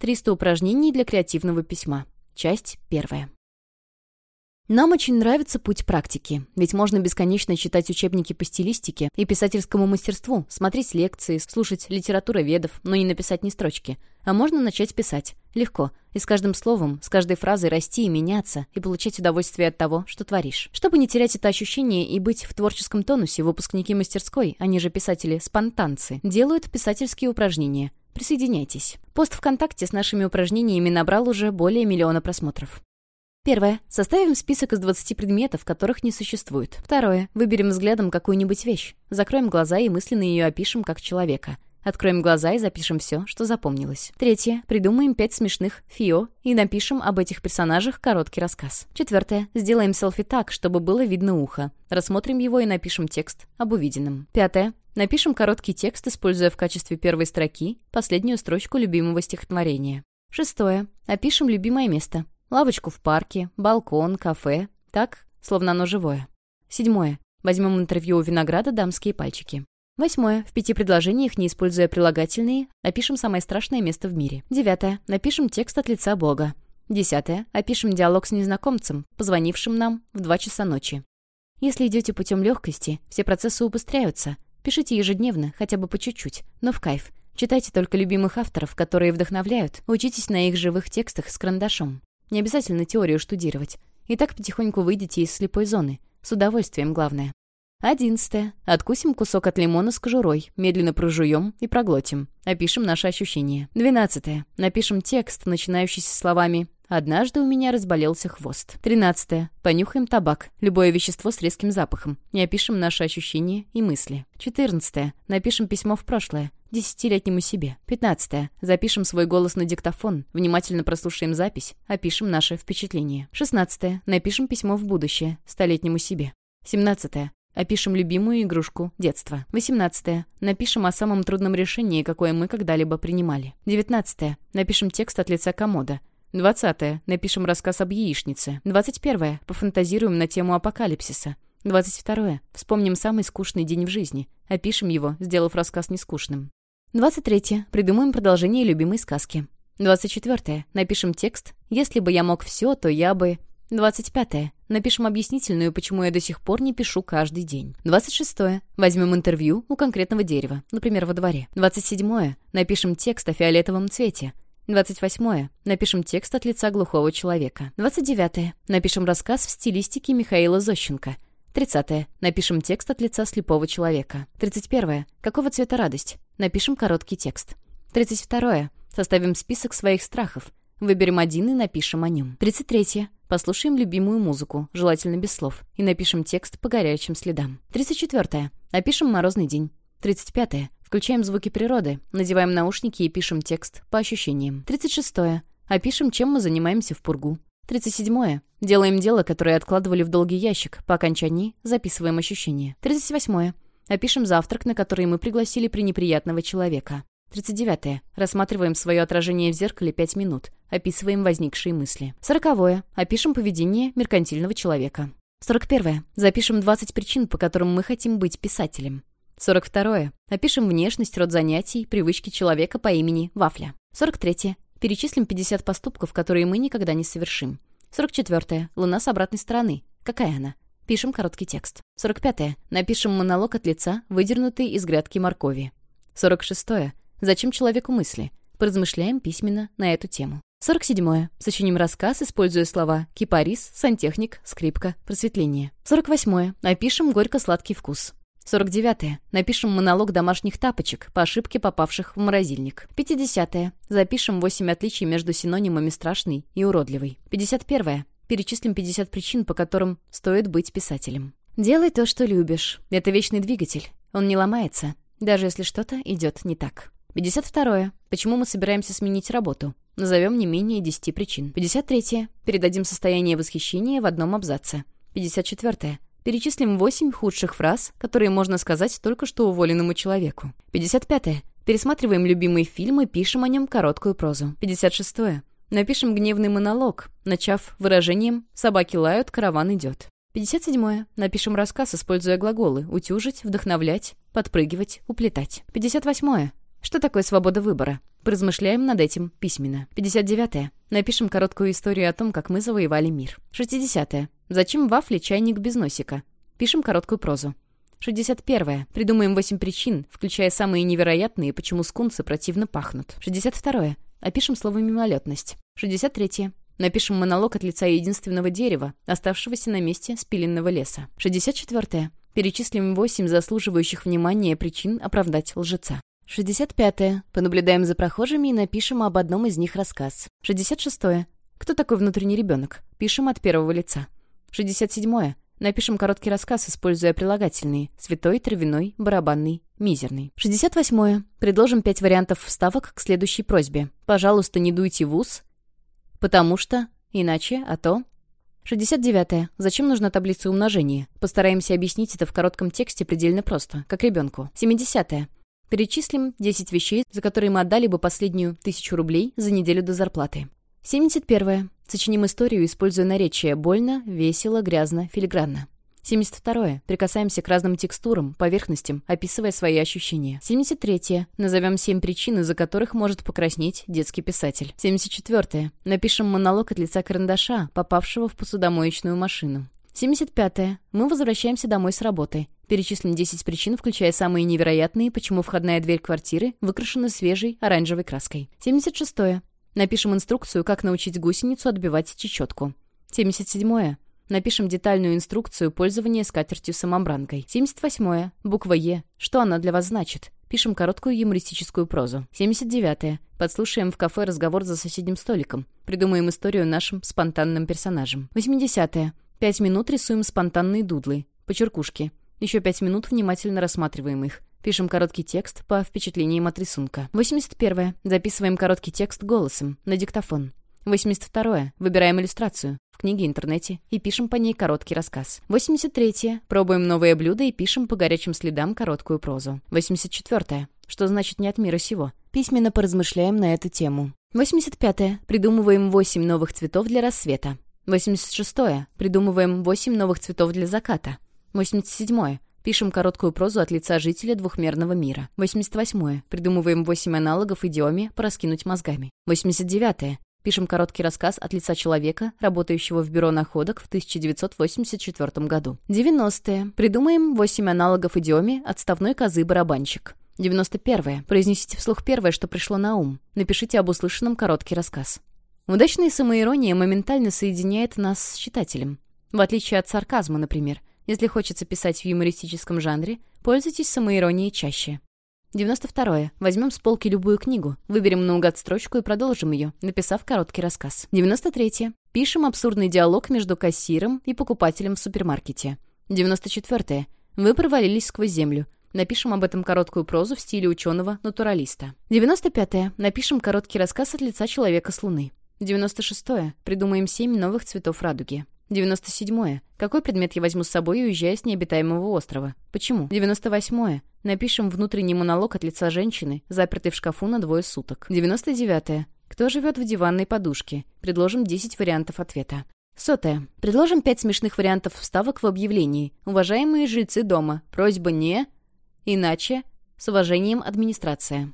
300 упражнений для креативного письма. Часть первая. Нам очень нравится путь практики, ведь можно бесконечно читать учебники по стилистике и писательскому мастерству, смотреть лекции, слушать литературоведов, но не написать ни строчки. А можно начать писать. Легко. И с каждым словом, с каждой фразой расти и меняться, и получать удовольствие от того, что творишь. Чтобы не терять это ощущение и быть в творческом тонусе, выпускники мастерской, они же писатели-спонтанцы, делают писательские упражнения. Присоединяйтесь. Пост ВКонтакте с нашими упражнениями набрал уже более миллиона просмотров. Первое. Составим список из 20 предметов, которых не существует. Второе. Выберем взглядом какую-нибудь вещь. Закроем глаза и мысленно ее опишем как человека. Откроем глаза и запишем все, что запомнилось. Третье. Придумаем пять смешных фио и напишем об этих персонажах короткий рассказ. Четвертое. Сделаем селфи так, чтобы было видно ухо. Рассмотрим его и напишем текст об увиденном. Пятое. Напишем короткий текст, используя в качестве первой строки последнюю строчку любимого стихотворения. Шестое. Опишем любимое место. Лавочку в парке, балкон, кафе. Так, словно оно живое. Седьмое. Возьмем интервью у винограда «Дамские пальчики». Восьмое. В пяти предложениях, не используя прилагательные, опишем самое страшное место в мире. Девятое. Напишем текст от лица Бога. Десятое. Опишем диалог с незнакомцем, позвонившим нам в два часа ночи. Если идете путем легкости, все процессы убыстряются. Пишите ежедневно, хотя бы по чуть-чуть, но в кайф. Читайте только любимых авторов, которые вдохновляют. Учитесь на их живых текстах с карандашом. Не обязательно теорию штудировать. И так потихоньку выйдете из слепой зоны. С удовольствием, главное. Одиннадцатое. Откусим кусок от лимона с кожурой, медленно прожуем и проглотим. Опишем наши ощущения. Двенадцатое. Напишем текст, начинающийся словами «Однажды у меня разболелся хвост». Тринадцатое. Понюхаем табак, любое вещество с резким запахом. И опишем наши ощущения и мысли. Четырнадцатое. Напишем письмо в прошлое десятилетнему себе. Пятнадцатое. Запишем свой голос на диктофон, внимательно прослушаем запись, опишем наше впечатление. Шестнадцатое. Напишем письмо в будущее, столетнему себе. Семнадцатое. Опишем любимую игрушку детства. Восемнадцатое. Напишем о самом трудном решении, какое мы когда-либо принимали. Девятнадцатое. Напишем текст от лица комода. Двадцатое. Напишем рассказ об яичнице. Двадцать первое. Пофантазируем на тему апокалипсиса. Двадцать второе. Вспомним самый скучный день в жизни. Опишем его, сделав рассказ нескучным. 23. Придумаем продолжение любимой сказки. 24. Напишем текст «Если бы я мог все, то я бы...» 25. Напишем объяснительную, почему я до сих пор не пишу каждый день. 26. Возьмем интервью у конкретного дерева, например, во дворе. 27. Напишем текст о фиолетовом цвете. 28. Напишем текст от лица глухого человека. 29. Напишем рассказ в стилистике Михаила Зощенко. 30. Напишем текст от лица слепого человека. 31. Какого цвета радость? Напишем короткий текст. 32. Составим список своих страхов. Выберем один и напишем о нем. 33. Послушаем любимую музыку, желательно без слов, и напишем текст по горячим следам. 34. Опишем морозный день. 35. Включаем звуки природы, надеваем наушники и пишем текст по ощущениям. 36. Опишем, чем мы занимаемся в пургу. 37. Делаем дело, которое откладывали в долгий ящик. По окончании записываем ощущения. 38. Опишем завтрак, на который мы пригласили пренеприятного человека. 39. Рассматриваем свое отражение в зеркале 5 минут. Описываем возникшие мысли. 40. Опишем поведение меркантильного человека. 41. Запишем 20 причин, по которым мы хотим быть писателем. 42. Опишем внешность, род занятий, привычки человека по имени Вафля. 43. Перечислим 50 поступков, которые мы никогда не совершим. 44. Луна с обратной стороны. Какая она? Пишем короткий текст. 45. Напишем монолог от лица, выдернутый из грядки моркови. 46. Зачем человеку мысли? Поразмышляем письменно на эту тему. 47. Сочиним рассказ, используя слова «кипарис», «сантехник», «скрипка», «просветление». 48. Напишем горько-сладкий вкус. 49. Напишем монолог домашних тапочек, по ошибке попавших в морозильник. 50. Запишем 8 отличий между синонимами «страшный» и «уродливый». 51. Перечислим 50 причин, по которым стоит быть писателем. Делай то, что любишь. Это вечный двигатель. Он не ломается, даже если что-то идет не так. 52. Почему мы собираемся сменить работу? Назовем не менее 10 причин. 53. Передадим состояние восхищения в одном абзаце. 54. Перечислим 8 худших фраз, которые можно сказать только что уволенному человеку. 55. -е. Пересматриваем любимый фильм и пишем о нем короткую прозу. 56. -е. Напишем гневный монолог, начав выражением «собаки лают, караван идет». 57. -е. Напишем рассказ, используя глаголы «утюжить», «вдохновлять», «подпрыгивать», «уплетать». 58. -е. Что такое свобода выбора? Поразмышляем над этим письменно. 59-е. Напишем короткую историю о том, как мы завоевали мир. 60-е. Зачем вафли чайник без носика? Пишем короткую прозу. 61. Придумаем 8 причин, включая самые невероятные, почему скунсы противно пахнут. 62. Опишем слово «мимолетность». 63. Напишем монолог от лица единственного дерева, оставшегося на месте спиленного леса. 64. Перечислим 8 заслуживающих внимания причин оправдать лжеца. 65. Понаблюдаем за прохожими и напишем об одном из них рассказ. 66. Кто такой внутренний ребенок? Пишем от первого лица. 67. Напишем короткий рассказ, используя прилагательные «святой», «травяной», «барабанный», «мизерный». 68. Предложим пять вариантов вставок к следующей просьбе. «Пожалуйста, не дуйте в ус», «потому что», «иначе», «а то». 69. Зачем нужна таблица умножения? Постараемся объяснить это в коротком тексте предельно просто, как ребенку. 70. Перечислим 10 вещей, за которые мы отдали бы последнюю тысячу рублей за неделю до зарплаты. 71. Сочиним историю, используя наречие «больно», «весело», «грязно», «филигранно». 72. Прикасаемся к разным текстурам, поверхностям, описывая свои ощущения. 73. Назовем семь причин, из-за которых может покраснеть детский писатель. 74. Напишем монолог от лица карандаша, попавшего в посудомоечную машину. 75. Мы возвращаемся домой с работы. Перечислим 10 причин, включая самые невероятные, почему входная дверь квартиры выкрашена свежей оранжевой краской. 76. Напишем инструкцию, как научить гусеницу отбивать чечетку. 77. Напишем детальную инструкцию пользования скатертью-самобранкой. 78. Буква «Е». Что она для вас значит? Пишем короткую юмористическую прозу. 79. Подслушаем в кафе разговор за соседним столиком. Придумаем историю нашим спонтанным персонажам. 80. Пять минут рисуем спонтанные дудлы. Почеркушки. Еще пять минут внимательно рассматриваем их. Пишем короткий текст по впечатлениям от рисунка. 81. Записываем короткий текст голосом, на диктофон. 82. Выбираем иллюстрацию в книге, интернете и пишем по ней короткий рассказ. 83. Пробуем новые блюда и пишем по горячим следам короткую прозу. 84. Что значит «не от мира сего»? Письменно поразмышляем на эту тему. 85. Придумываем 8 новых цветов для рассвета. 86. Придумываем 8 новых цветов для заката. 87. Пишем короткую прозу от лица жителя двухмерного мира. 88. Придумываем 8 аналогов идиоме «пораскинуть мозгами». 89. Пишем короткий рассказ от лица человека, работающего в бюро находок в 1984 году. 90. Придумаем 8 аналогов идиоме «отставной козы-барабанщик». 91. Произнесите вслух первое, что пришло на ум. Напишите об услышанном короткий рассказ. Удачная самоирония моментально соединяет нас с читателем. В отличие от сарказма, например. Если хочется писать в юмористическом жанре, пользуйтесь самоиронией чаще. 92. Возьмем с полки любую книгу, выберем наугад строчку и продолжим ее, написав короткий рассказ. 93. Пишем абсурдный диалог между кассиром и покупателем в супермаркете. 94. Вы провалились сквозь землю. Напишем об этом короткую прозу в стиле ученого-натуралиста. 95. Напишем короткий рассказ от лица человека с Луны. 96. Придумаем 7 новых цветов радуги. 97. Какой предмет я возьму с собой, уезжая с необитаемого острова? Почему? 98. Напишем внутренний монолог от лица женщины, запертой в шкафу на двое суток. 99. Кто живет в диванной подушке? Предложим 10 вариантов ответа. Сотое. Предложим 5 смешных вариантов вставок в объявлении. Уважаемые жильцы дома, просьба не... Иначе. С уважением, администрация.